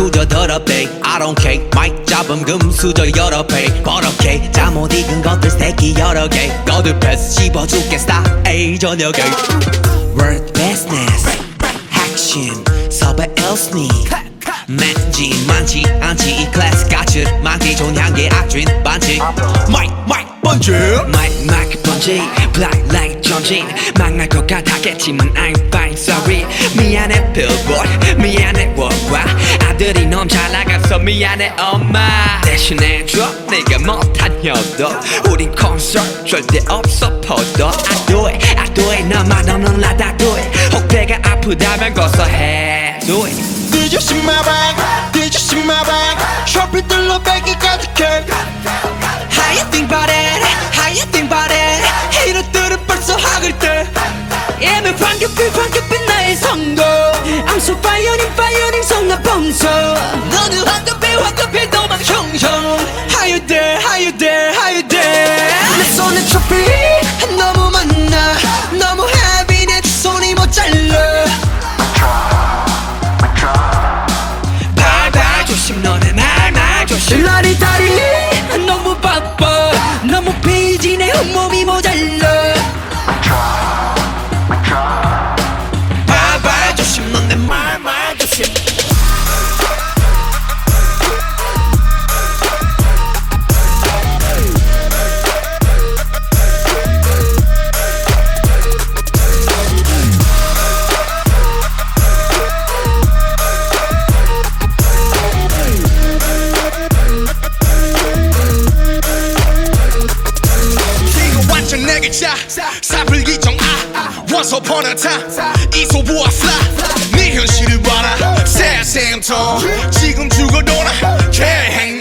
금수저 더럽대 I don't care 마이크 잡음 금수저 여러 배 버럭해 잠못 익은 것들 스테이키 여러 개 거듭해서 씹어줄게 스타일 저녁에 Word business action 섭외 els니 맨지 많지 않지 이 클래스 가츠 많기 좋은 향기 악취 반칙 마이크 마이크 번지 마이크 마이크 번지 black like 전진 망할 것 같았겠지만 I'm fine sorry 미안해 billboard 아들이 너무 잘 나가서 미안해 엄마. 대신해줘 네가 못한 효도. 우린 콘서트 절대 없어 포도. I do it I do it 너만 없는 라다 do it 혹 배가 아프다면 고소해 do it Did you see my? 쇼핑들로 백이 범서 너는 황급해 황급해 도망 형형 How you there? How you there? How you there? 내 손에 트로피 너무 많아 너무 heavy 내두 손이 모자라 발발 조심 너네 말말 조심 라리 다리 Once upon a time 이소부와 슬라 네 현실을 봐라. 새 생통 지금 죽어도 나. 개행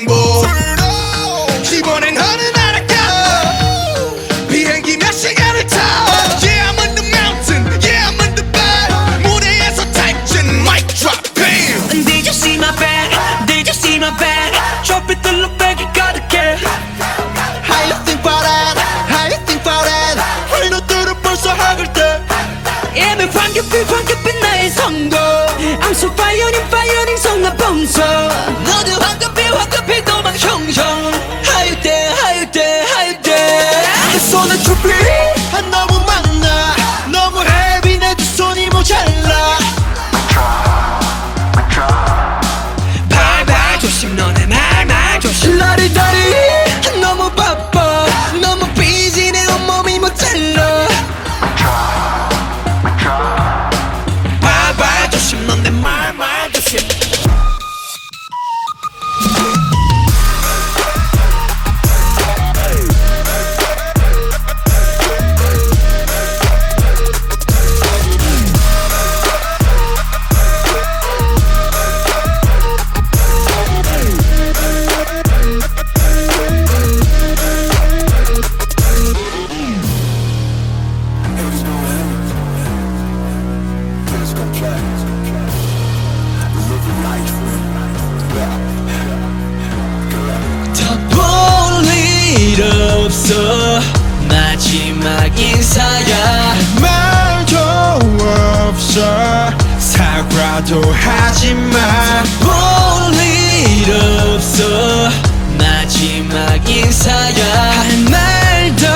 나도 하지 마. 볼일 없어 마지막 인사야 할 말도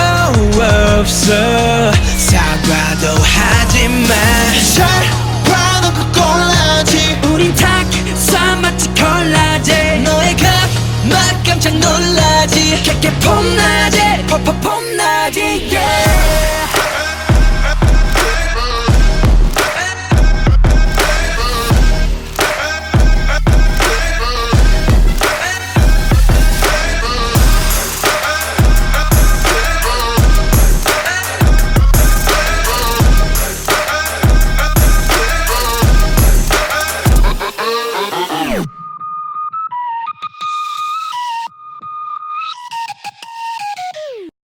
없어 사과도 하지 마. 잘